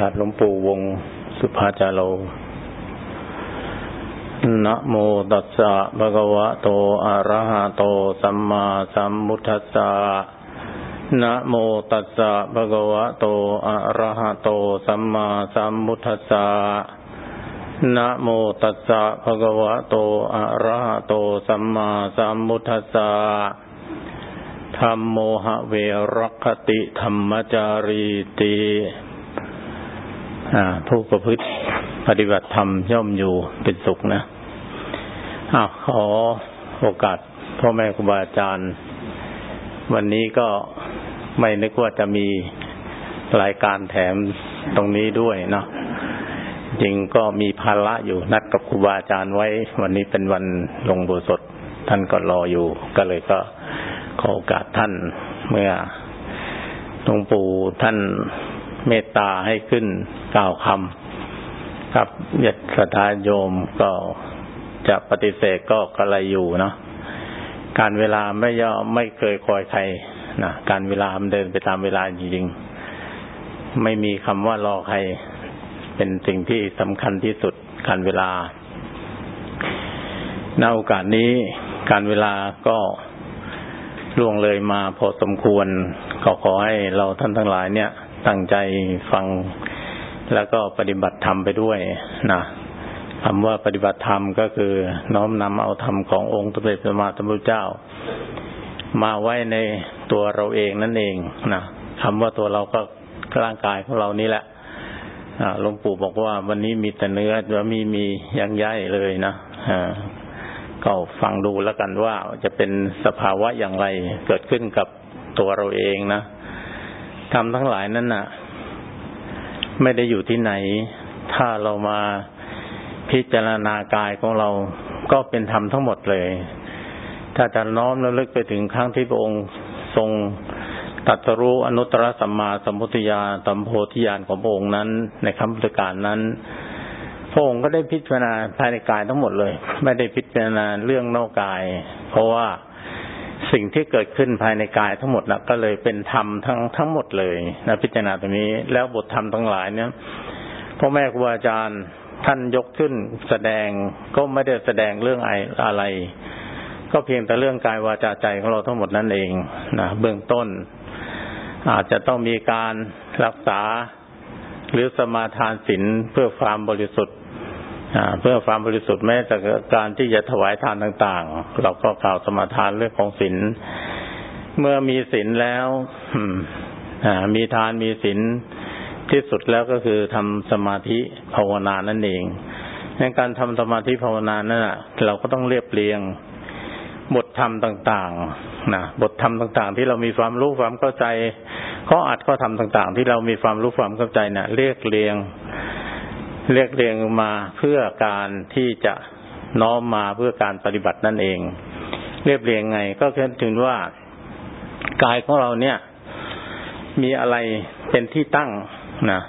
กาศหลวงปู่วงสุภาจารโลนะโมตัสสะภะคะวะโต อะระหะโต สัมมาสัมพุทธัสสะนะโมตัสสะภะคะวะโต อะระหะโต สัมมาสัมพุทธัสสะนะโมตัสสะภะคะวะโต อะระหะโต สัมมาสัมพุทธัสสะธรรมโมหะเวรคติธรรมจารีติ ผู้ประพฤติปฏิบัติธรรมย่อมอยู่เป็นสุขนะอาขอโอกาสพ่อแม่ครูบาอาจารย์ วันนี้ก็ไม่นึกว่าจะมีรายการแถมตรงนี้ด้วยเนาะจริงก็มีภาระอยู่นัดกับครูบาอาจารย์ไว้ วันนี้เป็นวันลงบุสดท่านก็รออยู่ ก็เลยก็ขอโอกาสท่านเมื่อหลวงปู่ท่าน เมตตาให้ขึ้นกล่าวคำครับยศรัทธาโยมก็จะปฏิเสธก็กระไรอยู่เนาะการเวลาไม่ย่อไม่เคยคอยใครนะการเวลามันเดินไปตามเวลาจริงๆ ไม่มีคำว่ารอใคร เป็นสิ่งที่สำคัญที่สุดการเวลาณโอกาสนี้การเวลาก็ล่วงเลยมาพอสมควรก็ขอให้เราท่านทั้งหลายเนี่ย ตั้งใจฟังแล้วก็ปฏิบัติธรรมไปด้วยนะคำว่าปฏิบัติธรรมก็คือน้อมนำเอาธรรมขององค์สมเด็จพระมาสัมพุทธเจ้า มาไว้ในตัวเราเองนั่นเองนะคำว่าตัวเราก็ร่างกายของเรานี่แหละหลวงปู่บอกว่าวันนี้มีแต่เนื้อว่ามีมียังย่ายเลยนะก็ฟังดูแล้วกันว่าจะเป็นสภาวะอย่างไรเกิดขึ้นกับตัวเราเองนะ ธรรมทั้งหลายนั้นน่ะ ไม่ได้อยู่ที่ไหน ถ้าเรามาพิจารณากายของเราก็เป็นธรรมทั้งหมดเลย ถ้าจะน้อมระลึกไปถึงครั้งที่พระองค์ทรงตัตรู้อนุตตรสัมมาสัมพุทธญาณสัมโพธิญาณของพระองค์นั้น ในคำพุทธการนั้นพระองค์ก็ได้พิจารณาภายในกายทั้งหมดเลย ไม่ได้พิจารณาเรื่องนอกกาย เพราะว่า สิ่งที่เกิดขึ้นภายในกายทั้งหมดนะก็เลยเป็นธรรมทั้งทั้งหมดเลยนะพิจารณาตรงนี้ แล้วบทธรรมทั้งหลายเนี่ยพ่อแม่ครูอาจารย์ท่านยกขึ้นแสดงก็ไม่ได้แสดงเรื่องอะไร ก็เพียงแต่เรื่องกายวาจาใจของเราทั้งหมดนั่นเองนะเบื้องต้น อาจจะต้องมีการรักษาหรือสมาทานศีลเพื่อความบริสุทธิ์ เพื่อความบริสุทธิ์แม้แต่การที่จะถวายทานต่างๆ เราก็กล่าวสมาทานเรื่องของศีลเมื่อมีศีลแล้วมีทานมีศีลที่สุดแล้วก็คือทำสมาธิภาวนานั่นเองในการทำสมาธิภาวนานั่นเราก็ต้องเรียบเรียงบทธรรมต่างๆนะบทธรรมต่างๆ ที่เรามีความรู้ความเข้าใจข้ออัดข้อธรรมต่าง ๆ ที่เรามีความรู้ความเข้าใจนะ่ะ เรียกเรียง เรียกเรียงมาเพื่อการที่จะน้อมมาเพื่อการปฏิบัตินั่นเอง เรียบเรียงไง ก็คือถึงว่ากายของเราเนี่ย มีอะไรเป็นที่ตั้งนะ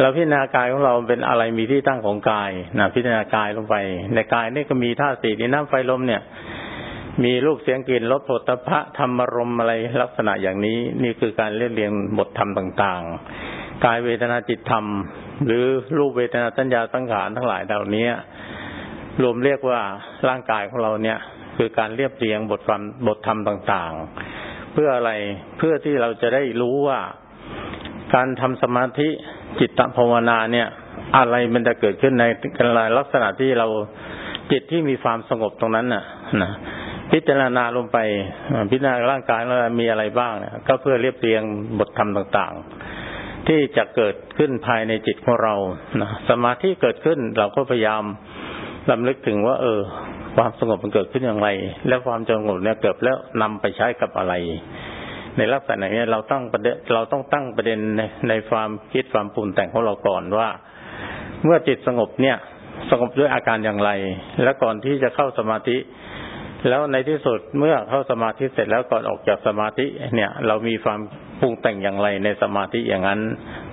เราพิจารณากายของเราเป็นอะไรมีที่ตั้งของกายนะพิจารณากายลงไป ในกายนี่ก็มีธาตุสี่ดินน้ำไฟลมเนี่ย มีรูปเสียงกลิ่นรสผลตภะธรรมรมอะไรลักษณะอย่างนี้ นี่คือการเรียบเรียงบทธรรมต่าง ๆ กายเวทนาจิตธรรม หรือรูปเวทนาสัญญาสังขารทั้งหลายเหล่านี้รวมเรียกว่าร่างกายของเราเนี่ย คือการเรียบเรียงบทความบทธรรมต่าง ๆ เพื่ออะไรเพื่อที่เราจะได้รู้ว่าการทำสมาธิจิตตภาวนาเนี่ย อะไรมันจะเกิดขึ้นในการลักษณะที่เราจิตที่มีความสงบตรงนั้นน่ะนะพิจารณาลงไปพิจารณาร่างกายเรามีอะไรบ้างเนี่ยก็เพื่อเรียบเรียงบทธรรมต่าง ๆ ที่จะเกิดขึ้นภายในจิตของเรานะสมาธิเกิดขึ้นเราก็พยายามลำลึกถึงว่า เออ ความสงบมันเกิดขึ้นอย่างไร แล้วความสงบเนี่ยเกิดแล้วนำไปใช้กับอะไร ในลักษณะนี้เราตั้งประเด็นเราต้องตั้งประเด็นในในความคิดความปรุงแต่งของเราก่อนว่า เมื่อจิตสงบเนี่ยสงบด้วยอาการอย่างไร และก่อนที่จะเข้าสมาธิ แล้วในที่สุดเมื่อเข้าสมาธิเสร็จแล้วก่อนออกจากสมาธิเนี่ย เรามีความ ปรุงแต่งอย่างไรในสมาธิอย่างนั้น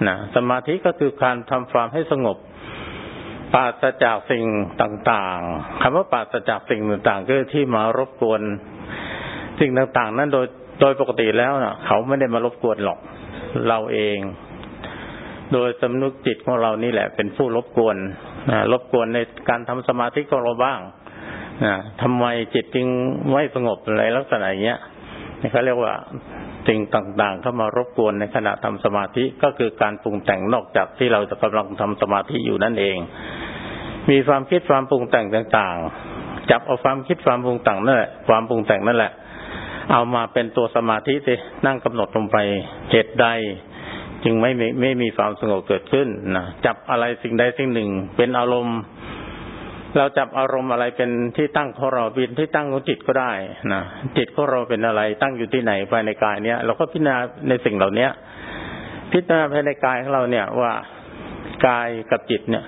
นะสมาธิก็คือการทำความให้สงบปราศจากสิ่งต่างๆคำว่าปราศจากสิ่งต่างๆก็ที่มารบกวน สิ่งต่างๆ นั้นโดยโดยปกติแล้วนะเขาไม่ได้มารบกวนหรอกเราเอง โดยสำนึกจิตของเรานี่แหละ เป็นผู้รบกวนนะรบกวนในการทำสมาธิของเราบ้างนะทำไมจิตจึงไม่สงบอะไรลักษณะอย่างเงี้ยเขาเรียกว่า สิ่งต่างๆ เข้ามารบกวนในขณะทำสมาธิก็คือการปรุงแต่งนอกจากที่เราจะกำลังทำสมาธิอยู่นั่นเอง มีความคิดความปรุงแต่งต่างๆ จับเอาความคิดความปรุงแต่งนั่นแหละความปรุงแต่งนั่นแหละ เอามาเป็นตัวสมาธิสินั่งกำหนดลงไปเหตุใดจึงไม่ไม่ไม่มีความสงบเกิดขึ้นนะจับอะไรสิ่งใดสิ่งหนึ่ง เป็นอารมณ์ เราจับอารมณ์อะไรเป็นที่ตั้งของเราเป็นที่ตั้งของจิตก็ได้นะจิตของเราเป็นอะไรตั้งอยู่ที่ไหนภายในกายเนี้ยเราก็พิจารณาในสิ่งเหล่าเนี้ย พิจารณาภายในกายของเราเนี่ยว่ากายกับจิตเนี่ย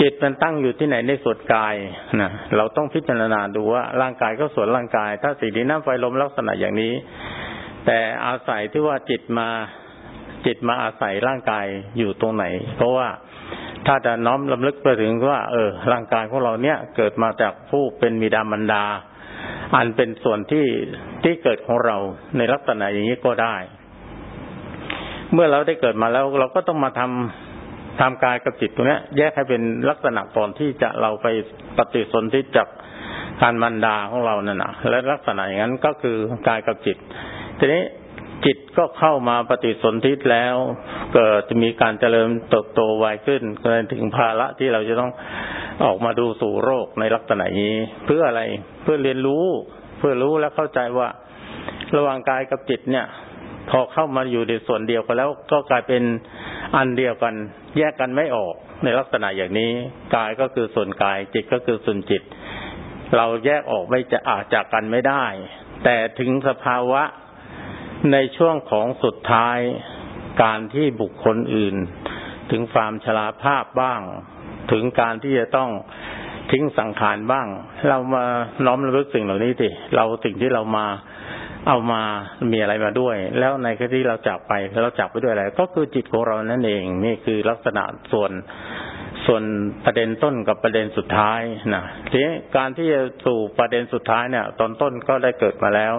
จิตมันตั้งอยู่ที่ไหนในส่วนกายนะเราต้องพิจารณาดูว่าร่างกายก็ส่วนร่างกาย ถ้าสีดินน้ำไฟลมลักษณะอย่างนี้ แต่อาศัยที่ว่าจิตมาจิตมาอาศัยร่างกายอยู่ตรงไหน เพราะว่า ถ้าจะน้อมลำลึกไปถึงว่า เออ ร่างกายของเราเนี่ย เกิดมาจากผู้เป็นมิดามันดา อันเป็นส่วนที่ที่เกิดของเราในลักษณะอย่างนี้ก็ได้ เมื่อเราได้เกิดมาแล้วเราก็ต้องมาทำทำกายกับจิตตรงนี้แยกให้เป็นลักษณะก่อนที่จะเราไปปฏิสนธิจากการมันดาของเรานั่นนะและลักษณะอย่างนั้นก็คือกายกับจิต ทีนี้ จิตก็เข้ามาปฏิสนธิแล้ว เกิดจะมีการเจริญเติบโตไวขึ้นก็ถึงภาระที่เราจะต้องออกมาดูสู่โรคในลักษณะนี้ เพื่ออะไรเพื่อเรียนรู้ เพื่อรู้และเข้าใจว่า ระหว่างกายกับจิตเนี่ย พอเข้ามาอยู่ในส่วนเดียวกันแล้วก็กลายเป็นอันเดียวกัน แยกกันไม่ออกในลักษณะอย่างนี้กายก็คือส่วนกายจิตก็คือส่วนจิต เราแยกออกไม่จะอาจจากกันไม่ได้ แต่ถึงสภาวะ ในช่วงของสุดท้ายการที่บุคคลอื่น ถึงความชราภาพบ้าง ถึงการที่จะต้องทิ้งสังขารบ้าง เรามาน้อมระลึกสิ่งเหล่านี้สิเราสิ่งที่เรามาเอามามีอะไรมาด้วย แล้วในขณะที่เราจากไปเราจากไปด้วยอะไร ก็คือจิตของเรานั่นเอง นี่คือลักษณะส่วนส่วนประเด็นต้นกับประเด็นสุดท้ายนะทีนี้การที่จะสู่ประเด็นสุดท้ายเนี่ย ตอนต้นก็ได้เกิดมาแล้ว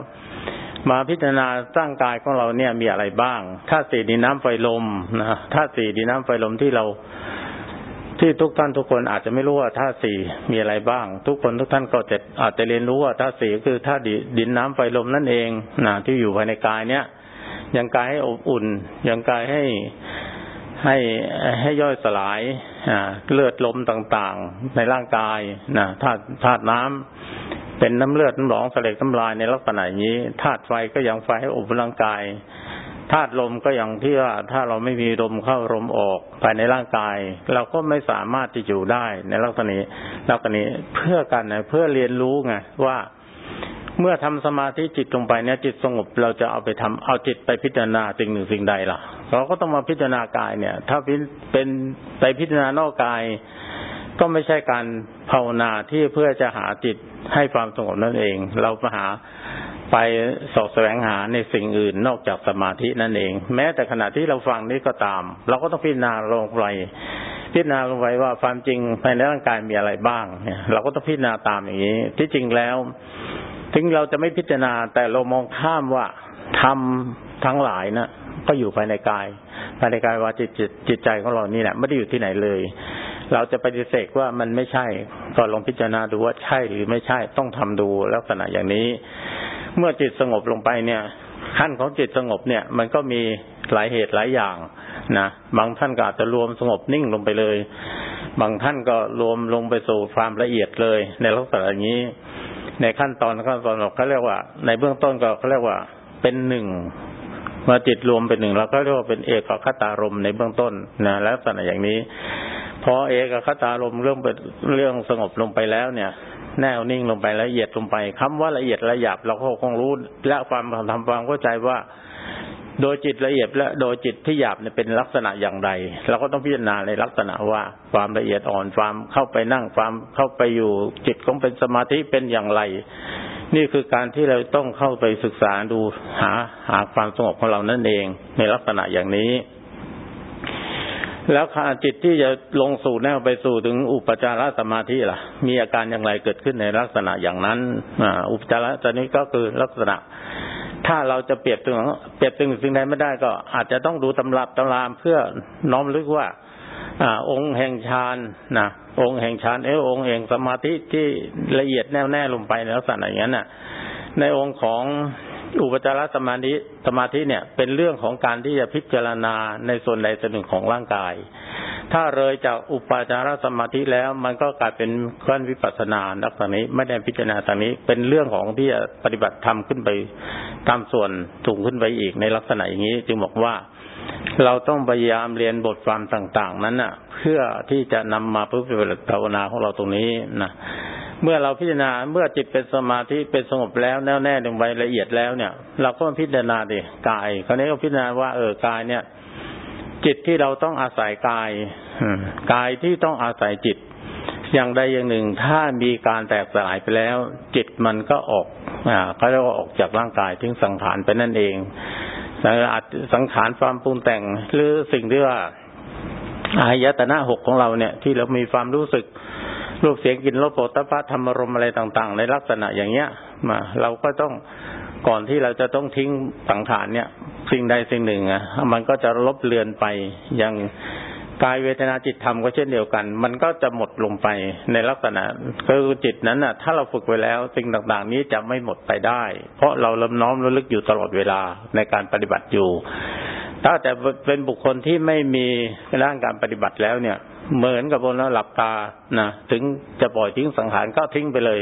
มาพิจารณาร่างกายของเราเนี่ยมีอะไรบ้างธาตุสี่ดินน้ำไฟลมนะธาตุสี่ดินน้ำไฟลมที่เราที่ทุกท่านทุกคนอาจจะไม่รู้ว่าธาตุสี่มีอะไรบ้าง ทุกคนทุกท่านก็จะอาจจะเรียนรู้ว่าธาตุสี่คือธาตุดินน้ำไฟลมนั่นเองนะที่อยู่ภายในกายเนี้ยยังกายให้อบอุ่น ยังกายให้ให้ให้ย่อยสลายเลือดลมต่างๆ ในร่างกายนะธาตุธาตุน้ำ เป็นน้ำเลือดน้ำหนองเสลดน้ำลายในลักษณะนี้ธาตุไฟก็ยังไฟให้อบร่างกายธาตุลมก็อย่างที่ว่าถ้าเราไม่มีลมเข้าลมออกภายในร่างกาย เราก็ไม่สามารถจะอยู่ได้ในลักษณะนี้ลักษณะนี้เพื่อกันนะเพื่อเรียนรู้ไงว่าเมื่อทำสมาธิจิตลงไปเนี่ยจิตสงบเราจะเอาไปทำเอาจิตไปพิจารณาสิ่งหนึ่งสิ่งใดล่ะ เราก็ต้องมาพิจารณากายเนี่ย ถ้าเป็นไปพิจารณานอกกาย ก็ไม่ใช่การภาวนาที่เพื่อจะหาจิตให้ความสงบนั่นเอง เราไปหาไปสอบแสวงหาในสิ่งอื่นนอกจากสมาธินั่นเอง แม้แต่ขณะที่เราฟังนี้ก็ตาม เราก็ต้องพิจารณาลงไปพิจารณาลงไปว่าความจริงภายในร่างกายมีอะไรบ้างเนี่ยเราก็ต้องพิจารณาตามอย่างนี้ ที่จริงแล้ว ถึงเราจะไม่พิจารณาแต่เรามองข้ามว่าทำทั้งหลายนะก็อยู่ภายในกาย ภายในกายว่าจิตจิตจิตใจของเรานี่แหละไม่ได้อยู่ที่ไหนเลย เราจะปฏิเสธว่ามันไม่ใช่ก็ลองพิจารณาดูว่าใช่หรือไม่ใช่ต้องทำดูลักษณะอย่างนี้ เมื่อจิตสงบลงไปเนี่ย ขั้นของจิตสงบเนี่ย มันก็มีหลายเหตุหลายอย่างนะบางท่านก็อาจจะรวมสงบนิ่งลงไปเลย บางท่านก็รวมลงไปสู่ความละเอียดเลย ในลักษณะอย่างนี้ ในขั้นตอนขั้นตอนเขาเรียกว่า ในเบื้องต้นก็เขาเรียกว่าเป็นหนึ่งเมื่อจิตรวมเป็นหนึ่งเราก็เรียกว่าเป็นเอกขคตารมในเบื้องต้นนะลักษณะอย่างนี้ พอเอกคตารมเรื่องเป็นเรื่องสงบลงไปแล้วเนี่ย แน่วนิ่งลงไปละเอียดลงไปคำว่าละเอียดละหยาบเราก็คงรู้และความทำความเข้าใจว่า โดยจิตละเอียดและโดยจิตที่หยาบเนี่ยเป็นลักษณะอย่างไรเราก็ต้องพิจารณาในลักษณะว่าความละเอียดอ่อนความเข้าไปนั่งความเข้าไปอยู่จิตของเป็นสมาธิเป็นอย่างไร นี่คือการที่เราต้องเข้าไปศึกษาดูหาหาความสงบของเรานั่นเอง ในลักษณะอย่างนี้ แล้วขาจิตที่จะลงสู่แนวไปสู่ถึงอุปจารสมาธิล่ะ มีอาการอย่างไรเกิดขึ้นในลักษณะอย่างนั้นอุปจารสมาธิก็คือลักษณะ ถ้าเราจะเปรียบถึงเปรียบถึงสิ่งใดไม่ได้ก็อาจจะต้องดูตำรับตำรามเพื่อน้อมลึกว่าอ่าองค์แห่งฌานนะองค์แห่งฌานเออองค์แห่งสมาธิที่ละเอียดแน่วแน่ลงไปในลักษณะอย่างนั้นน่ะ ในองค์ของ อุปจารสมาธิสมาธิเนี่ย เป็นเรื่องของการที่จะพิจารณาในส่วนใดส่วนหนึ่งของร่างกาย ถ้าเลยจากอุปจารสมาธิแล้วมันก็กลายเป็นขั้นวิปัสสนาลักษณะนี้ไม่ได้พิจารณาตรงนี้ เป็นเรื่องของที่จะปฏิบัติธรรมขึ้นไปตามส่วนสูงขึ้นไปอีกในลักษณะอย่างนี้ จึงบอกว่าเราต้องพยายามเรียนบทความต่าง ๆ นั้นน่ะ เพื่อที่จะนำมาเพื่อเป็นภาวนาของเราตรงนี้นะ เมื่อเราพิจารณาเมื่อจิตเป็นสมาธิเป็นสงบแล้วแน่วแน่ลงไปละเอียดแล้วเนี่ย เราก็มาพิจารณาดิกายคราวนี้ก็พิจารณาว่าเออกายเนี่ย จิตที่เราต้องอาศัยกายกายที่ต้องอาศัยจิต อย่างใดอย่างหนึ่ง ถ้ามีการแตกสลายไปแล้ว จิตมันก็ออกอ่าเขาเรียกว่าออกจากร่างกายทิ้งสังขารไปนั่นเองสังขารความปรุงแต่งหรือสิ่งที่ว่าอายตนะหกของเราเนี่ย ที่เรามีความรู้สึก รูปเสียงกลิ่นรสโผฏฐัพพะธรรมรมอะไรต่าง ๆ ในลักษณะอย่างเงี้ยมาเราก็ต้องก่อนที่เราจะต้องทิ้งสังขารเนี่ย สิ่งใดสิ่งหนึ่งอะมันก็จะลบเลือนไปอย่างกายเวทนาจิตธรรมก็เช่นเดียวกัน มันก็จะหมดลงไปในลักษณะคือจิตนั้นน่ะ ถ้าเราฝึกไว้แล้ว สิ่งต่างๆ นี้จะไม่หมดไปได้ เพราะเราลำน้อมระลึกอยู่ตลอดเวลาในการปฏิบัติอยู่ ถ้าแต่เป็นบุคคลที่ไม่มีร่างการปฏิบัติแล้วเนี่ย เหมือนกับคนหลับตานะถึงจะปล่อยทิ้งสังขารก็ทิ้งไปเลย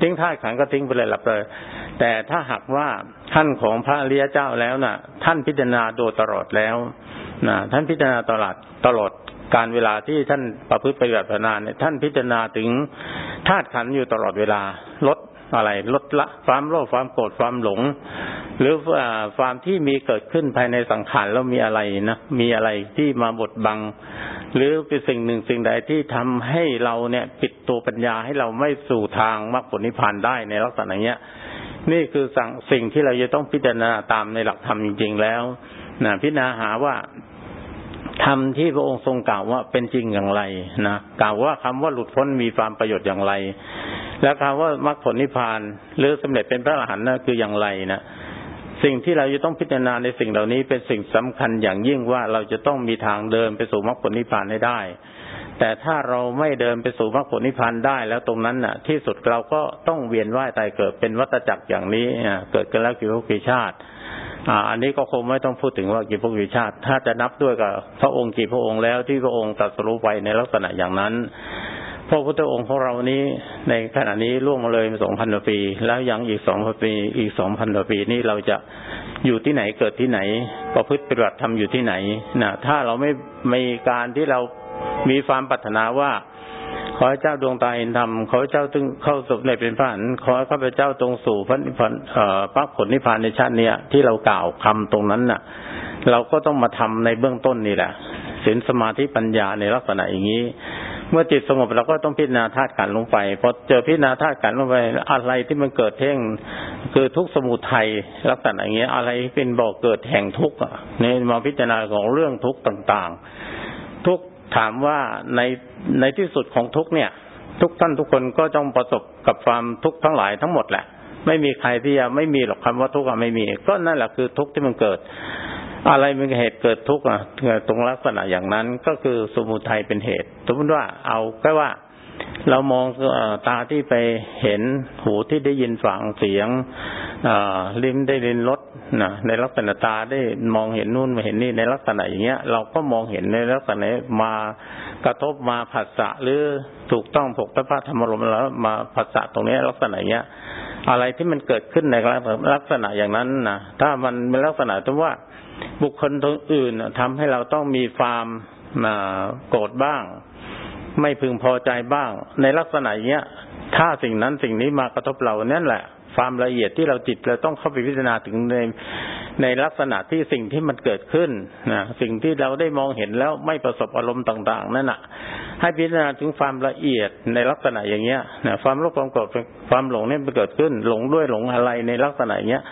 ทิ้งธาตุขันก็ทิ้งไปเลยหลับเลยแต่ถ้าหากว่าท่านของพระเลียเจ้าแล้วนะ่ะ ท่านพิจารณาโดยตลอดแล้วนะท่านพิจารณาตลอดตลอดการเวลาที่ท่านประพฤติปฏิบัตินานเนี่ยท่านพิจารณาถึงธาตุขันอยู่ตลอดเวลาลดอะไรลดละความโลภความโกรธความหลง หรือความที่มีเกิดขึ้นภายในสังขารแล้วมีอะไรนะมีอะไรที่มาบดบัง หรือเป็นสิ่งหนึ่งสิ่งใดที่ทำให้เราเนี่ย ปิดตัวปัญญาให้เราไม่สู่ทางมรรคผลนิพพานได้ในลักษณะเนี้ย นี่คือสั่งสิ่งที่เราจะต้องพิจารณาตามในหลักธรรมจริง ๆ แล้วนะพิจารณาหาว่าธรรมที่พระองค์ทรงกล่าวว่าเป็นจริงอย่างไรนะกล่าวว่าคำว่าหลุดพ้นมีความประโยชน์อย่างไร แล้วคำว่ามรรคผลนิพพานหรือสำเร็จเป็นพระอรหันต์นั่นคืออย่างไรนะ สิ่งที่เราจะต้องพิจารณาในสิ่งเหล่านี้เป็นสิ่งสำคัญอย่างยิ่งว่าเราจะต้องมีทางเดินไปสู่มรรคผลนิพพานให้ได้ แต่ถ้าเราไม่เดินไปสู่มรรคผลนิพพานได้แล้วตรงนั้นน่ะ ที่สุดเราก็ต้องเวียนว่ายตายเกิดเป็นวัฏจักรอย่างนี้เกิดกันแล้วกี่ภพกี่ชาติอันนี้ก็คงไม่ต้องพูดถึงว่ากี่พวกกี่ชาติ ถ้าจะนับด้วยกับพระองค์กี่พระองค์แล้วที่พระองค์ตรัสรู้ไปในลักษณะอย่างนั้น พระพุทธองค์ของเรานี้ในขณะนี้ล่วงมาเลยสองพันกว่าปี แล้วยังอีกสองพันปีอีกสองพันกว่าปีนี่เราจะอยู่ที่ไหนเกิดที่ไหน ประพฤติปฏิบัติทำอยู่ที่ไหนนะถ้าเราไม่มีการที่เรามีความปรารถนาว่าขอให้เจ้าดวงตาเห็นธรรมขอให้เจ้าตึงเข้าสุในเป็นพระหันขอให้ข้าพเจ้าตรงสู่พระนิพพานพระผลนิพพานในชาติเนี้ยที่เรากล่าวคำตรงนั้นน่ะ เราก็ต้องมาทำในเบื้องต้นนี่แหละศีลสมาธิปัญญาในลักษณะอย่างนี้ เมื่อจิตสงบเราก็ต้องพิจารณาธาตุขันลงไปพอเจอพิจารณาธาตุขันลงไปอะไรที่มันเกิดเท่งคือทุกสมุทัยลักษณะอย่างเงี้ย อะไรเป็นบ่อกเกิดแห่งทุกข์นี่มาพิจารณาของเรื่องทุกข์ต่างๆ ทุกถามว่าในในที่สุดของทุกเนี่ย ทุกท่านทุกคนก็ต้องประสบกับความทุกข์ทั้งหลายทั้งหมดแหละ ไม่มีใครที่จะไม่มีหรอกคำว่าทุกข์ไม่มี ก็นั่นแหละคือทุกข์ที่มันเกิด อะไรเป็นเหตุเกิดทุกข์อะตรงลักษณะอย่างนั้นก็คือสมุทัยเป็นเหตุ สมมติว่าเอาแค่ว่า เรามองตาที่ไปเห็นหูที่ได้ยินฝังเสียงลิ้นได้ลินรสนะในลักษณะตาได้มองเห็นนู่นมาเห็นนี่ในลักษณะอย่างเงี้ย เราก็มองเห็นในลักษณะมากระทบมาผัสสะหรือถูกต้องผกตะพะธรรมรมแล้ว มาผัสสะตรงนี้ลักษณะเงี้ย อะไรที่มันเกิดขึ้นในลักษณะอย่างนั้นนะถ้ามันเป็นลักษณะที่ว่าบุคคลอื่นทำให้เราต้องมีความโกรธบ้าง ไม่พึงพอใจบ้าง ในลักษณะเนี้ย ถ้าสิ่งนั้นสิ่งนี้มากระทบเรานั่นแหละ ความละเอียดที่เราจิตเราต้องเข้าไปพิจารณาถึงในในลักษณะที่สิ่งที่มันเกิดขึ้นนะสิ่งที่เราได้มองเห็นแล้วไม่ประสบอารมณ์ต่าง ๆ นั่นน่ะ ให้พิจารณาถึงความละเอียดในลักษณะอย่างเงี้ยนะความโลภความโกรธความหลงเนี่ยมันเกิดขึ้น หลงด้วยหลงอะไรในลักษณะเงี้ย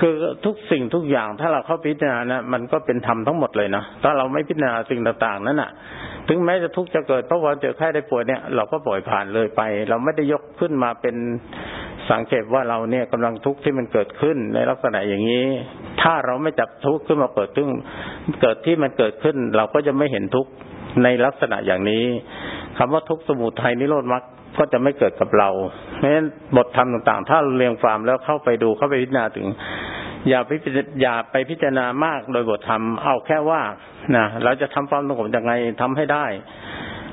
คือทุกสิ่งทุกอย่างถ้าเราเข้าพิจารณานะมันก็เป็นธรรมทั้งหมดเลยนะถ้าเราไม่พิจารณาสิ่งต่างๆนั้นอะ ถึงแม้จะทุกข์จะเกิดเพราะว่าเจอไข้ได้ป่วยเนี่ยเราก็ปล่อยผ่านเลยไป เราไม่ได้ยกขึ้นมาเป็น สังเกตว่าเราเนี่ยกำลังทุกข์ที่มันเกิดขึ้นในลักษณะอย่างนี้ ถ้าเราไม่จับทุกข์ขึ้นมาเปิดตึ้งเกิดที่มันเกิดขึ้น เราก็จะไม่เห็นทุกข์ในลักษณะอย่างนี้คำว่าทุกข์สมุทัยนิโรธมรรคก็จะไม่เกิดกับเราเพราะฉะนั้นบทธรรมต่างๆ ถ้าเรียงความแล้วเข้าไปดูเข้าไปพิจารณาถึง อย่าไปอย่าไปพิจารณามากโดยบทธรรมเอาแค่ว่านะเราจะทำความสงบยังไงทำให้ได้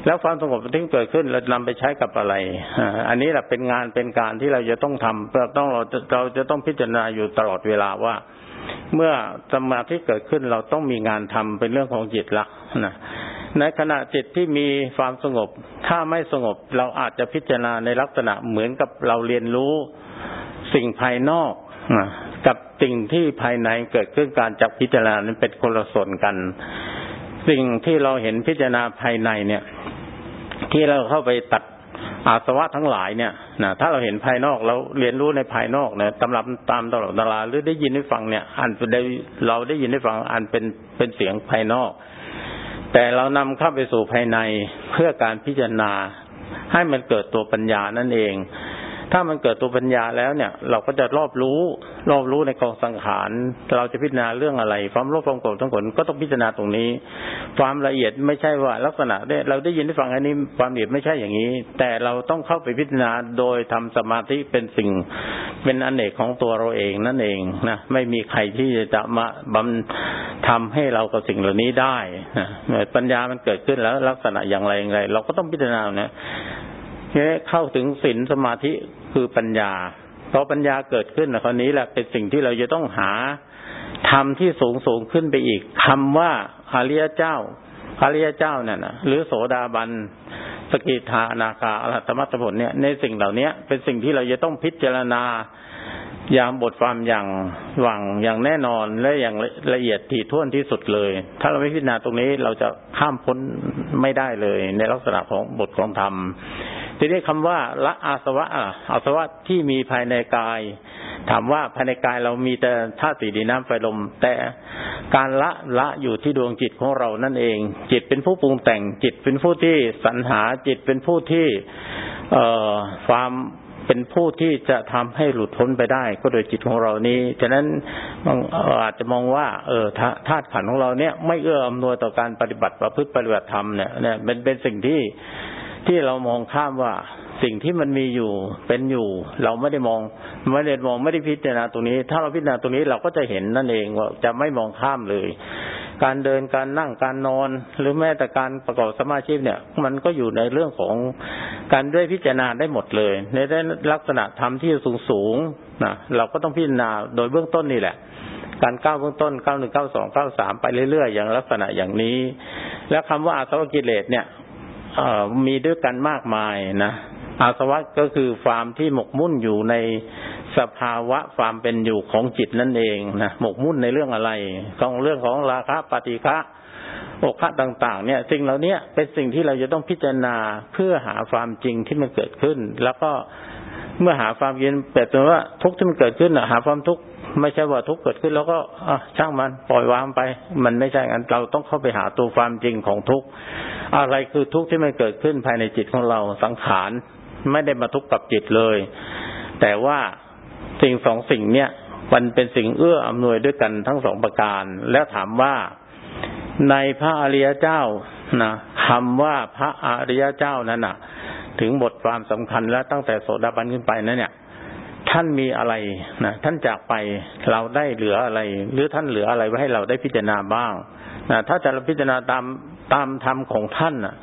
แล้วความสงบที่เกิดขึ้นเรานำไปใช้กับอะไร อันนี้แหละเป็นงานเป็นการที่เราจะต้องทำเราต้องเราเราจะต้องพิจารณาอยู่ตลอดเวลาว่า เมื่อสมาธิเกิดขึ้นเราต้องมีงานทำเป็นเรื่องของจิตละนะในขณะจิตที่มีความสงบ ถ้าไม่สงบเราอาจจะพิจารณาในลักษณะเหมือนกับเราเรียนรู้สิ่งภายนอกกับสิ่งที่ภายในเกิดขึ้นการจับพิจารณานั้นเป็นคนละส่วนกัน สิ่งที่เราเห็นพิจารณาภายในเนี่ย ที่เราเข้าไปตัดอาสวะทั้งหลายเนี่ยนะถ้าเราเห็นภายนอกเราเรียนรู้ในภายนอกเนี่ยตำรับตามตลอดตลาหรือได้ยินได้ฟังเนี่ย อันได้เราได้ยินได้ฟังอันเป็นเป็นเสียงภายนอก แต่เรานำเข้าไปสู่ภายในเพื่อการพิจารณาให้มันเกิดตัวปัญญานั่นเอง ถ้ามันเกิดตัวปัญญาแล้วเนี่ย เราก็จะรอบรู้ รอบรู้ในกองสังขารเราจะพิจารณาเรื่องอะไร ความโลภความโกรธทั้งผลก็ต้องพิจารณาตรงนี้ ความละเอียดไม่ใช่ว่าลักษณะได้เราได้ยินได้ฟังอันนี้ความละเอียดไม่ใช่อย่างนี้ แต่เราต้องเข้าไปพิจารณาโดยทำสมาธิเป็นสิ่งเป็นอนเอกของตัวเราเองนั่นเองนะไม่มีใครที่จะมาบำทำให้เรากับสิ่งเหล่านี้ได้นะปัญญามันเกิดขึ้นแล้วลักษณะอย่างไรอย่างไร เราก็ต้องพิจารณาเนี่ยเข้าถึงศีลสมาธิ คือปัญญาพอปัญญาเกิดขึ้นนะคราวนี้แหละเป็นสิ่งที่เราจะต้องหาทำที่สูงสูงขึ้นไปอีกคำว่าอริยเจ้าอริยเจ้านั่นนะหรือโสดาบันสกิทานาคาอรหัตมัตผลเนี่ย ในสิ่งเหล่านี้เป็นสิ่งที่เราจะต้องพิจารณาอย่างบทความอย่างหวังอย่างแน่นอนและอย่างละเอียดถี่ถ้วนที่สุดเลย ถ้าเราไม่พิจารณาตรงนี้เราจะข้ามพ้นไม่ได้เลย ในลักษณะของบทของธรรม ทีนี้คำว่าละอาสวะอาสวะที่มีภายในกาย ถามว่าภายในกายเรามีแต่ธาตุสีดินน้ำไฟลม แต่การละละอยู่ที่ดวงจิตของเรานั่นเอง จิตเป็นผู้ปรุงแต่งจิตเป็นผู้ที่สรรหาจิตเป็นผู้ที่ เอ่อความเป็นผู้ที่จะทำให้หลุดพ้นไปได้ ก็โดยจิตของเรานี้ ฉะนั้นอาจจะมองว่า เออธาตุขันของเราเนี่ย ไม่เอื้ออำนวยต่อการปฏิบัติประพฤติปฏิบัติธรรมเนี่ยเนี่ยเป็นเป็นสิ่งที่ ที่เรามองข้ามว่าสิ่งที่มันมีอยู่เป็นอยู่ เราไม่ได้มองไม่ได้มองไม่ได้พิจารณาตรงนี้ ถ้าเราพิจารณาตรงนี้เราก็จะเห็นนั่นเองว่าจะไม่มองข้ามเลย การเดินการนั่งการนอน หรือแม้แต่การประกอบสมาธิเนี่ย มันก็อยู่ในเรื่องของการด้วยพิจารณาได้หมดเลย ในลักษณะธรรมที่สูงสูงนะเราก็ต้องพิจารณาโดยเบื้องต้นนี่แหละการก้าวเบื้องต้นก้าวหนึ่งก้าวสองก้าวสามไปเรื่อยๆอย่างลักษณะอย่างนี้ แล้วคำว่าอาสวกิเลสเนี่ย มีด้วยกันมากมายนะอาสวะก็คือความที่หมกมุ่นอยู่ในสภาวะความเป็นอยู่ของจิตนั่นเองนะหมกมุ่นในเรื่องอะไรของเรื่องของราคะปฏิฆะโอคะต่าง ๆ เนี่ยสิ่งเหล่านี้เป็นสิ่งที่เราจะต้องพิจารณาเพื่อหาความจริงที่มันเกิดขึ้น แล้วก็เมื่อหาความเย็นแต่ตัวว่าทุกข์ที่มันเกิดขึ้นหาความทุกข์ ไม่ใช่ว่าทุกข์เกิดขึ้นแล้วก็ช่างมันปล่อยวางไป มันไม่ใช่งั้นเราต้องเข้าไปหาตัวความจริงของทุกข์อะไรคือทุกข์ที่มันเกิดขึ้นภายในจิตของเราสังขารไม่ได้มาทุกข์กับจิตเลย แต่ว่าสิ่งสองสิ่งเนี้ยมันเป็นสิ่งเอื้ออำนวยด้วยกันทั้งสองประการ แล้วถามว่าในพระอริยเจ้านะคำว่าพระอริยเจ้านั้นน่ะถึงบทความสำคัญแล้วตั้งแต่โสดาบันขึ้นไปนั้นเนี่ย ท่านมีอะไรนะท่านจากไปเราได้เหลืออะไร หรือท่านเหลืออะไรไว้ให้เราได้พิจารณาบ้างนะถ้าจะพิจารณาตามตามธรรมของท่านน่ะ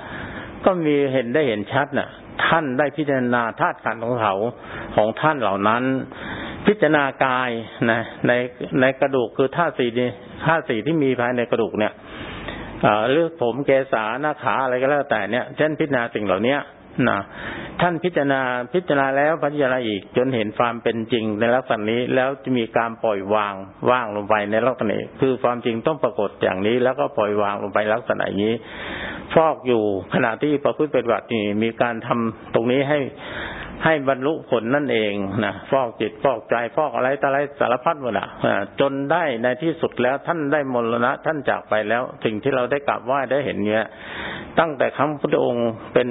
ก็มีเห็นได้เห็นชัดน่ะ ท่านได้พิจารณาธาตุขันธ์ของเขาของท่านเหล่านั้น พิจารณากายนะในในกระดูกคือธาตุสี่ธาตุสี่ที่มีภายในกระดูกเนี่ยหรือผมเกษาหน้าขาอะไรก็แล้วแต่เนี่ยเช่นพิจารณาสิ่งเหล่านี้ นะท่านพิจารณาพิจารณาแล้วพิจารณาอีกจนเห็นความเป็นจริงในลักษณะนี้แล้วจะมีการปล่อยวางว่างลงไปในลักษณะนี้คือความจริงต้องปรากฏอย่างนี้ แล้วก็ปล่อยวางลงไปลักษณะนี้ ฟอกอยู่ขณะที่ประพฤติปฏิบัตินี่มีการทำตรงนี้ให้ให้บรรลุผลนั่นเองนะฟอกจิตฟอกใจฟอกอะไรต่ออะไรสารพัดหมดอะจนได้ในที่สุดแล้วท่านได้มรณะท่านจากไปแล้ว สิ่งที่เราได้กราบไหว้ได้เห็นเนี้ยตั้งแต่ครั้งพุทธองค์เป็น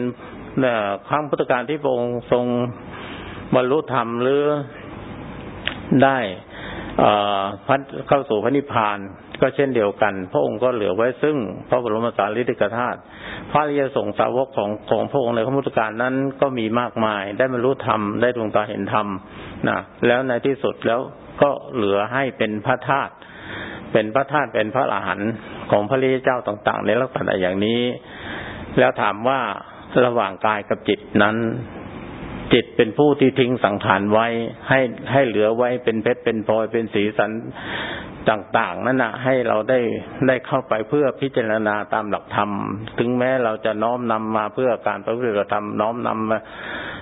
ครั้งพุทธการที่พระองค์ทรงบรรลุธรรมหรือได้พัดเข้าสู่พระนิพพานก็เช่นเดียวกัน พระองค์ก็เหลือไว้ซึ่งพระบรมสารีริกธาตุพระริยสงสาวกของของพระองค์ในพระมุตการนั้นก็มีมากมาย ได้บรรลุธรรมได้ดวงตาเห็นธรรมนะแล้วในที่สุดแล้วก็เหลือให้เป็นพระธาตุเป็นพระธาตุเป็นพระอรหันต์ของพระริยเจ้าต่าง ๆ ในลักษณะอย่างนี้ แล้วถามว่า ระหว่างกายกับจิตนั้น จิตเป็นผู้ที่ทิ้งสังขารไว้ ให้ให้เหลือไว้เป็นเพชรเป็นพลอยเป็นสีสันต่างๆนั่นนะให้เราได้ได้เข้าไปเพื่อพิจารณาตามหลักธรรม ถึงแม้เราจะน้อมนำมาเพื่อการประพฤติธรรมน้อมนำมา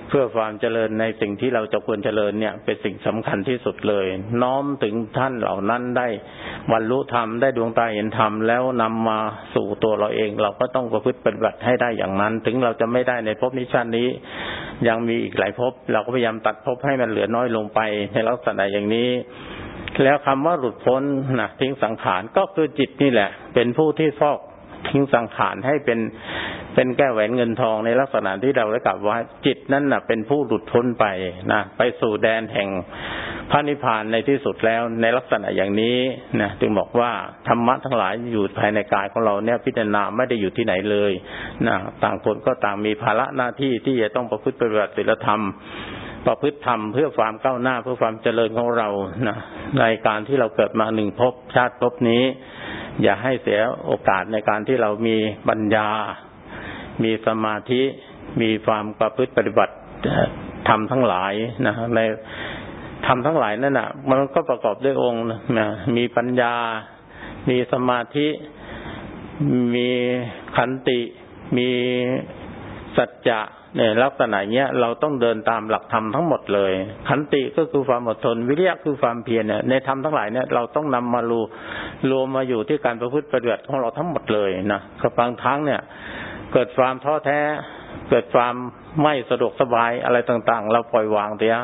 เพื่อความเจริญในสิ่งที่เราจะควรเจริญเนี่ย เป็นสิ่งสำคัญที่สุดเลย น้อมถึงท่านเหล่านั้นได้บรรลุธรรมได้ดวงตาเห็นธรรมแล้วนำมาสู่ตัวเราเอง เราก็ต้องประพฤติปฏิบัติให้ได้อย่างนั้น ถึงเราจะไม่ได้ในภพนิชาตินี้ ยังมีอีกหลายภพเราก็พยายามตัดภพให้มันเหลือน้อยลงไปในลักษณะอย่างนี้ แล้วคำว่าหลุดพ้นนะทิ้งสังขารก็คือจิตนี่แหละ เป็นผู้ที่ฟอกทิ้งสังขารให้เป็นเป็นแก้วแหวนเงินทองในลักษณะที่เราได้กล่าวว่าจิตนั่นนะเป็นผู้หลุดพ้นไปนะไปสู่แดนแห่ง พระนิพพานในที่สุดแล้วในลักษณะอย่างนี้นะจึงบอกว่าธรรมะทั้งหลายอยู่ภายในกายของเราเนี่ยพิจารณาไม่ได้อยู่ที่ไหนเลยนะต่างคนก็ต่างมีภาระหน้าที่ที่จะต้องประพฤติปฏิบัติศีลธรรมประพฤติธรรมเพื่อความก้าวหน้าเพื่อความเจริญของเรานะในการที่เราเกิดมาหนึ่งภพชาติภพนี้ อย่าให้เสียโอกาสในการที่เรามีปัญญา มีสมาธิ มีความประพฤติปฏิบัติทำทั้งหลายนะใน ทำทั้งหลายนั่นน่ะ มันก็ประกอบด้วยองค์นะมีปัญญา มีสมาธิ มีขันติ มีสัจจะเนี่ยลักษณะเนี้ยเราต้องเดินตามหลักธรรมทั้งหมดเลย ขันติก็คือความอดทน วิริยะคือความเพียรเนี่ยในธรรมทั้งหลายเนี่ยเราต้องนำมารูรวมมาอยู่ที่การประพฤติปฏิบัติของเราทั้งหมดเลยนะบางครั้งเนี่ย เกิดความท้อแท้ เกิดความไม่สะดวกสบายอะไรต่างๆ เราปล่อยวางเสีย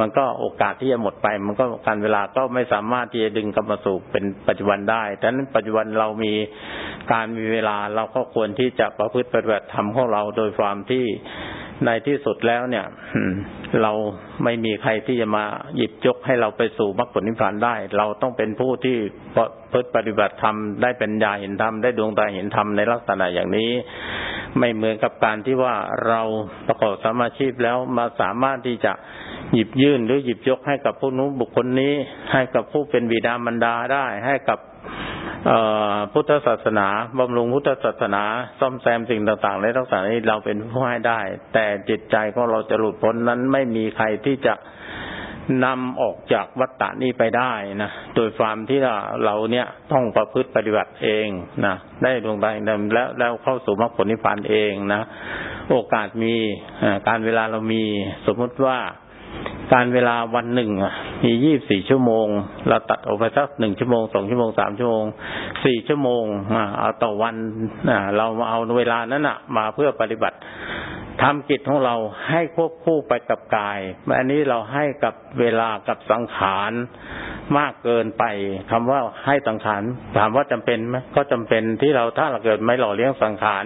มันก็โอกาสที่จะหมดไป มันก็การเวลาก็ไม่สามารถที่จะดึงกลับมาสู่เป็นปัจจุบันได้ดังนั้นปัจจุบันเรามีการมีเวลาเราก็ควรที่จะประพฤติปฏิบัติธรรมของเราโดยความที่ ในที่สุดแล้วเนี่ยเราไม่มีใครที่จะมาหยิบยกให้เราไปสู่มรรคผลนิพพานได้ เราต้องเป็นผู้ที่ประพฤติปฏิบัติธรรมได้เป็นญาเห็นธรรมได้ดวงตาเห็นธรรมในลักษณะอย่างนี้ ไม่เหมือนกับการที่ว่าเราประกอบสมาชีพแล้วมาสามารถที่จะหยิบยื่นหรือหยิบยกให้กับผู้นู้บุคคลนี้ ให้กับผู้เป็นบิดามารดาได้ ให้กับ พุทธศาสนาบำรุงพุทธศาสนา ซ่อมแซมสิ่งต่างๆในลักษณะนี้เราเป็นผู้ให้ได้ แต่จิตใจของเราจะหลุดพ้นนั้นไม่มีใครที่จะนำออกจากวัฏฏานี้ไปได้นะโดยความที่เราเนี่ยต้องประพฤติปฏิบัติเองนะได้ดวงตาแล้วแล้วเข้าสู่มรรคผลนิพพานเองนะ โอกาสมีการเวลาเรามีสมมติว่า การเวลาวันหนึ่งมียี่บสี่ชั่วโมง เราตัดออกไปสักหนึ่งชั่วโมงสองชั่วโมงสามชั่วโมงสี่ชั่วโมงเอาต่อวันเราเอาเวลานั้นมาเพื่อปฏิบัติทำกิจของเราให้ควบคู่ไปกับกาย อันนี้เราให้กับเวลากับสังขารมากเกินไปคำว่าให้สังขารถามว่าจำเป็นไหมก็จำเป็นที่เราถ้าเราเกิดไม่หล่อเลี้ยงสังขาร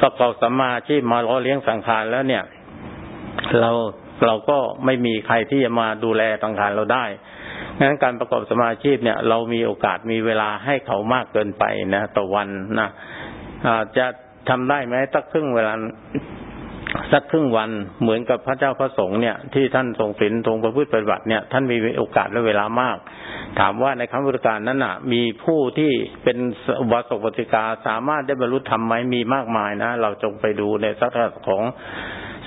ประกอบสัมมาชีพมาหล่อเลี้ยงสังขารแล้วเนี่ย เรา เราก็ไม่มีใครที่จะมาดูแลสังขารเราได้งั้นการประกอบสมาชีพเนี่ย เรามีโอกาสมีเวลาให้เขามากเกินไปนะต่อวันนะอาจจะทำได้ไหมสักครึ่งเวลาสักครึ่งวันเหมือนกับพระเจ้าพระสงฆ์เนี่ยที่ท่านทรงศีลทรงประพฤติปฏิบัติเนี่ยท่านมีโอกาสและเวลามาก ถามว่าในครั้งพุทธกาลนั้นน่ะ มีผู้ที่เป็นวสกปฏิกาสามารถได้บรรลุธรรมไหมมีมากมายนะ เราจงไปดูในสัทธของ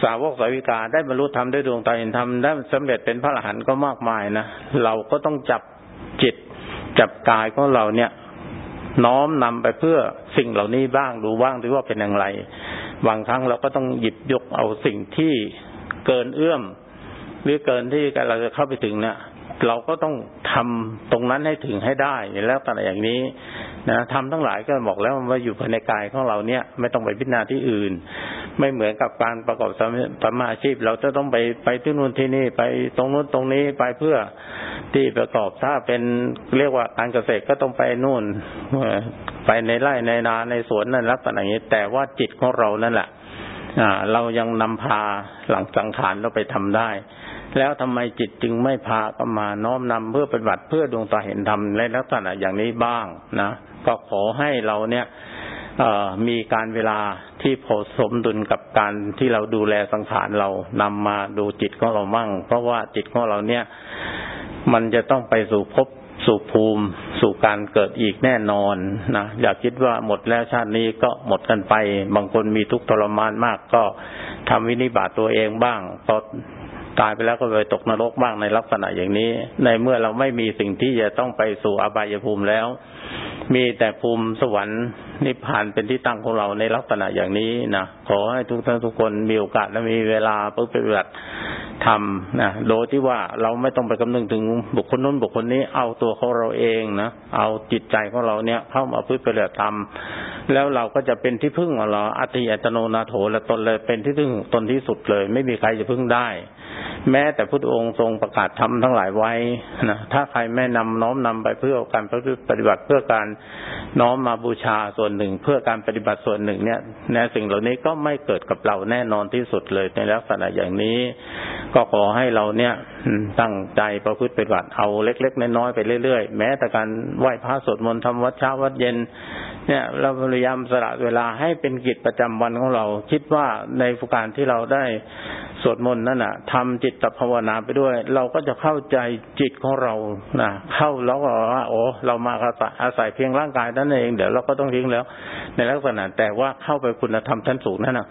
สาวกสาวิกาได้บรรลุธรรมได้ดวงตาเห็นธรรมได้สำเร็จเป็นพระอรหันต์ก็มากมายนะเราก็ต้องจับจิต จับกายของเราเนี่ย น้อมนำไปเพื่อสิ่งเหล่านี้บ้างดูบ้างดูว่าเป็นอย่างไร บางครั้งเราก็ต้องหยิบยกเอาสิ่งที่เกินเอื้อม หรือเกินที่เราจะเข้าไปถึงเนี่ยเราก็ต้องทำตรงนั้นให้ถึงให้ได้แล้วแต่อย่างนี้นะทำทั้งหลายก็บอกแล้วว่าอยู่ภายในกายของเราเนี่ย ไม่ต้องไปพิจารณาที่อื่น ไม่เหมือนกับการประกอบสมาชีพ เราจะต้องไปไปที่นู่นที่นี่ไปตรงนู้นตรงนี้ไปเพื่อที่ประกอบถ้าเป็นเรียกว่าการเกษตรก็ต้องไปนู่นไปในไร่ในนาในสวนนั่นลักษณะอย่างนี้ แต่ว่าจิตของเรานั่นแหละอ่า เรายังนำพาหลังสังขารเราไปทำได้ แล้วทำไมจิตจึงไม่พาก็มาน้อมนำเพื่อปฏิบัติเพื่อดวงตาเห็นธรรมในลักษณะอย่างนี้บ้างนะก็ขอให้เราเนี่ย มีการเวลาที่พอสมดุลกับการที่เราดูแลสังขารเรานำมาดูจิตของเรามั่ง เพราะว่าจิตของเราเนี่ย มันจะต้องไปสู่ภพสู่ภูมิ สู่การเกิดอีกแน่นอนนะอย่าคิดว่าหมดแล้วชาตินี้ก็หมดกันไป บางคนมีทุกข์ทรมานมากก็ทำวินิบาตตัวเองบ้างพอ ตายไปแล้วก็ไปตกนรกบ้างในลักษณะอย่างนี้ ในเมื่อเราไม่มีสิ่งที่จะต้องไปสู่อบายภูมิแล้ว มีแต่ภูมิสวรรค์นิพพานเป็นที่ตั้งของเราในลักษณะอย่างนี้นะขอให้ทุกท่านทุกคนมีโอกาสและมีเวลาเพื่อปฏิบัติทำนะโดยที่ว่าเราไม่ต้องไปคำนึงถึงบุคคลนู้นบุคคลนี้เอาตัวของเราเองนะเอาจิตใจของเราเนี่ยเข้ามาพึ่งปฏิบัติธรรมแล้วเราก็จะเป็นที่พึ่งของเราอัติอัตโนนาโถและตนเลยเป็นที่พึ่งตนที่สุดเลย ไม่มีใครจะพึ่งได้ แม้แต่พุทธองค์ทรงประกาศธรรมทั้งหลายไว้นะถ้าใครไม่นำน้อมนำไปเพื่อการปฏิบัติเพื่อการน้อมมาบูชาส่วนหนึ่ง เพื่อการปฏิบัติส่วนหนึ่งเนี่ยในสิ่งเหล่านี้ก็ไม่เกิดกับเราแน่นอนที่สุดเลยในลักษณะอย่างนี้ ก็ขอให้เราเนี่ยตั้งใจประพฤติปฏิบัติเอาเล็ก ๆ น้อยๆไปเรื่อยๆ แม้แต่การไหว้พระสวดมนต์ทำวัดเช้าวัดเย็น เนี่ยเราพยายามสละเวลาให้เป็นกิจประจำวันของเรา คิดว่าในการที่เราได้สวดมนต์นั่นน่ะทำจิตตภาวนาไปด้วย เราก็จะเข้าใจจิตของเรานะเข้าแล้วก็ว่าโอ้เรามาอาศัยเพียงร่างกายนั่นเองเดี๋ยวเราก็ต้องทิ้งแล้ว ในลักษณะแต่ว่าเข้าไปคุณธรรมชั้นสูงนั่นน่ะ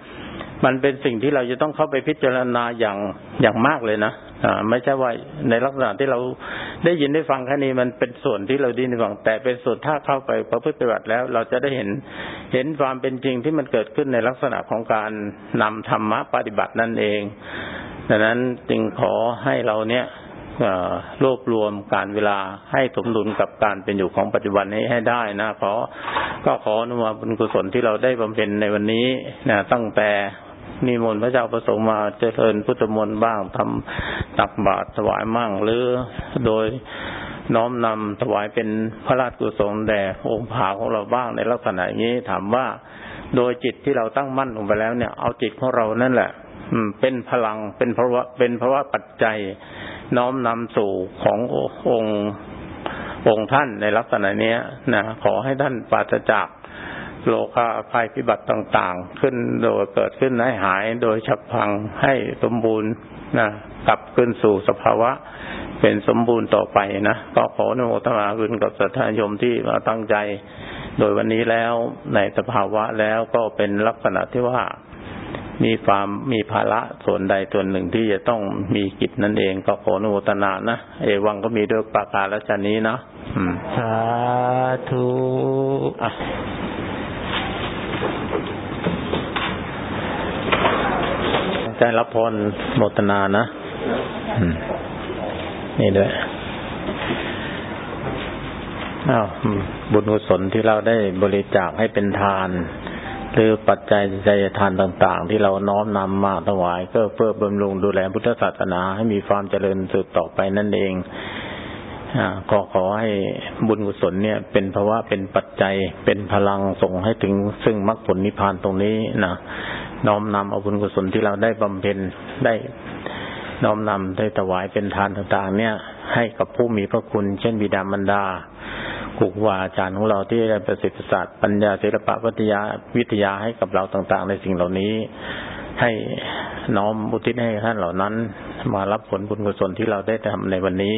มันเป็นสิ่งที่เราจะต้องเข้าไปพิจารณาอย่างอย่างมากเลยนะอ่าไม่ใช่ว่าในลักษณะที่เราได้ยินได้ฟังแค่นี้มันเป็นส่วนที่เราได้ยินฟังแต่เป็นส่วนถ้าเข้าไปประพฤติปฏิบัติแล้ว เราจะได้เห็นเห็นความเป็นจริงที่มันเกิดขึ้นในลักษณะของการนำธรรมะปฏิบัตินั่นเอง ดังนั้นจึงขอให้เราเนี่ยรวบรวมการเวลาให้สมดุลกับการเป็นอยู่ของปัจจุบันนี้ให้ได้นะขอก็ขออนุโมทนาบุญกุศลที่เราได้บำเพ็ญในวันนี้นะตั้งแต่นิมนต์พระเจ้าประสงค์มาเจริญพุทธมนต์บ้างทำตักบาตรถวายมั่ง หรือโดยน้อมนำถวายเป็นพระราชกุศลแด่องค์ผาของเราบ้างในลักษณะนี้ถามว่า โดยจิตที่เราตั้งมั่นลงไปแล้วเนี่ย เอาจิตของเรานั่นแหละ เป็นพลังเป็นเพราะว่าเป็นเพราะว่าปัจจัย น้อมนำสู่ขององค์องค์ท่านในลักษณะนี้นะขอให้ท่านปราศจากโลคาภัยพิบัติต่างๆ ขึ้นโดยเกิดขึ้นให้หายโดยฉับพลังให้สมบูรณ์นะกลับขึ้นสู่สภาวะ เป็นสมบูรณ์ต่อไปนะก็ขออนุโมทนาคุณกับสัทธายมที่มาตั้งใจ โดยวันนี้แล้วในสภาวะแล้วก็เป็นลักษณะที่ว่า มีความมีภาระส่วนใดส่วนหนึ่งที่จะต้องมีกิจนั่นเองก็ขออนุโมทนานะ เอวังก็มีด้วยประการละชนี้นะสาธุใจรับพรโมตนานะนี่ด้วยอ้าวบุญกุศลที่เราได้บริจาคให้เป็นทาน หรือปัจจัยใจทานต่าง ๆ ที่เราน้อมนำมาถวายก็เพื่อบำรุงดูแลพุทธศาสนาให้มีความเจริญสืบต่อไปนั่นเองก็ขอให้บุญกุศลเนี่ย เป็นภาวะเป็นปัจจัยเป็นพลังส่งให้ถึงซึ่งมรรคผลนิพพานตรงนี้นะน้อมนำเอาบุญกุศลที่เราได้บำเพ็ญได้น้อมนำได้ถวายเป็นทานต่าง ๆ เนี่ย ให้กับผู้มีพระคุณ เช่นบิดามารดา รูบาอาจารย์ของเราที่ได้ประสิทธิศาสตร์ปัญญาศิลปะวิทยาวิทยาให้กับเราต่างๆ ในสิ่งเหล่านี้ ให้น้อมอุทิศให้ท่านเหล่านั้น มารับผลบุญกุศลที่เราได้ทำในวันนี้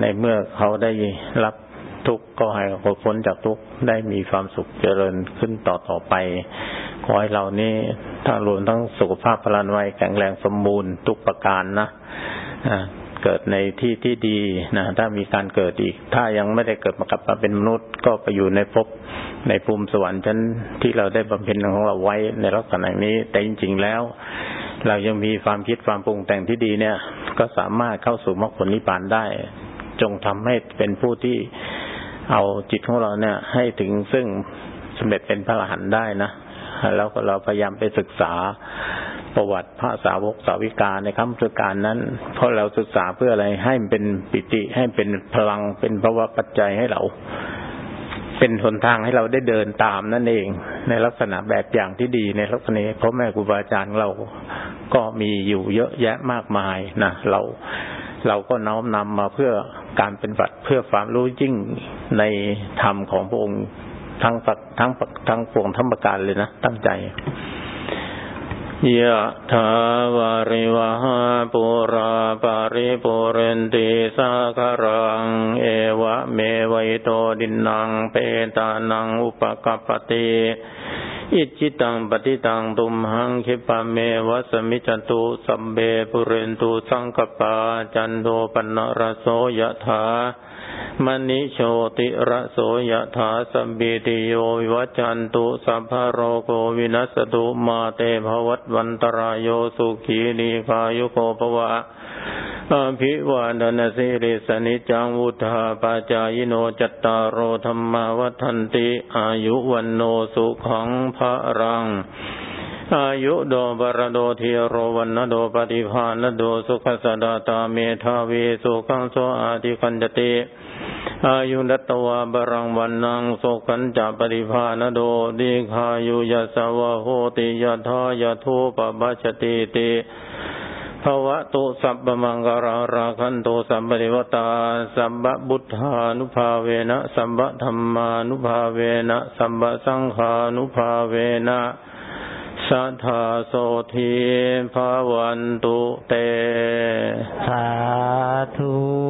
ในเมื่อเขาได้รับทุกข์ก็ให้เขาพ้นจากทุกข์ได้มีความสุขเจริญขึ้นต่อต่อไปขอให้เรานี่ทั้งรวมทั้งสุขภาพพลานวัยแข็งแรงสมบูรณ์ทุกประการนะ เกิดในที่ที่ดีนะถ้ามีการเกิดอีก ถ้ายังไม่ได้เกิดมากลับมาเป็นมนุษย์ก็ไปอยู่ในภพในภูมิสวรรค์ชั้นที่เราได้บำเพ็ญของเราไว้ในลักษณะนี้ แต่จริง ๆ แล้ว เรายังมีความคิดความปรุงแต่งที่ดีเนี่ย ก็สามารถเข้าสู่มรรคผลนิพพานได้ จงทำให้เป็นผู้ที่เอาจิตของเราเนี่ย ให้ถึงซึ่งสำเร็จเป็นพระอรหันต์ได้นะแล้วก็เราพยายามไปศึกษา ประวัติพระสาวกสาวิกาในคำพุทการนั้น เพราะเราศึกษาเพื่ออะไรให้เป็นปิติให้เป็นพลังเป็นภาวะปัจจัยให้เรา เป็นหนทางให้เราได้เดินตามนั่นเอง ในลักษณะแบบอย่างที่ดีในลักษณะเพราะแม่ครูบาอาจารย์เราก็มีอยู่เยอะแยะมากมายนะเราเราก็น้อมนำมาเพื่อการเป็นบัตรเพื่อความรู้ยิ่งในธรรมของพระองค์ทั้งทั้งทั้งปวงธรรมประการเลยนะ ตั้งใจ ยะถาวาริวหาปุราปาริปุเรนติสาคารัง เอวะเมวัยโตดินังเปตานังอุปกัปติอิจิตังปฏิตังตุมหังคิปะเมวะสมิจตุสัมเบปุเรนตุสังกปาจันโทปนรโสยะถา มณิโชติระโสยถาสัมบิติโยวิวัจันตุสัพพโรโกวินัสตุมาเตภวัตวันตรายโยสุขีนีกายุโกภวะอภิวาดนาสิริสนิจังวุธาปาจายโนจตตารโอธรรมาวัฒนติอายุวันโนสุขังพระรัง อายุโดบรโดทีโรวันนโดปฏิภาณโดสุขสดาตาเมธาวีสุขังโสอาติคันจติอายุนัตวาบรังวันนังโสกันจัปฏิภาณโดดีคายุยสาวโหติยะทายะทูปบัชติติภวะตุสัพพมังกราราคันโตสัมปริวตาสัมบบุทธานุภาเวนะสัมบธรรมานุภาเวนะสัมบสังฆานุภาเวนะ สัทธาโสทีภาวันตุเต สาธุ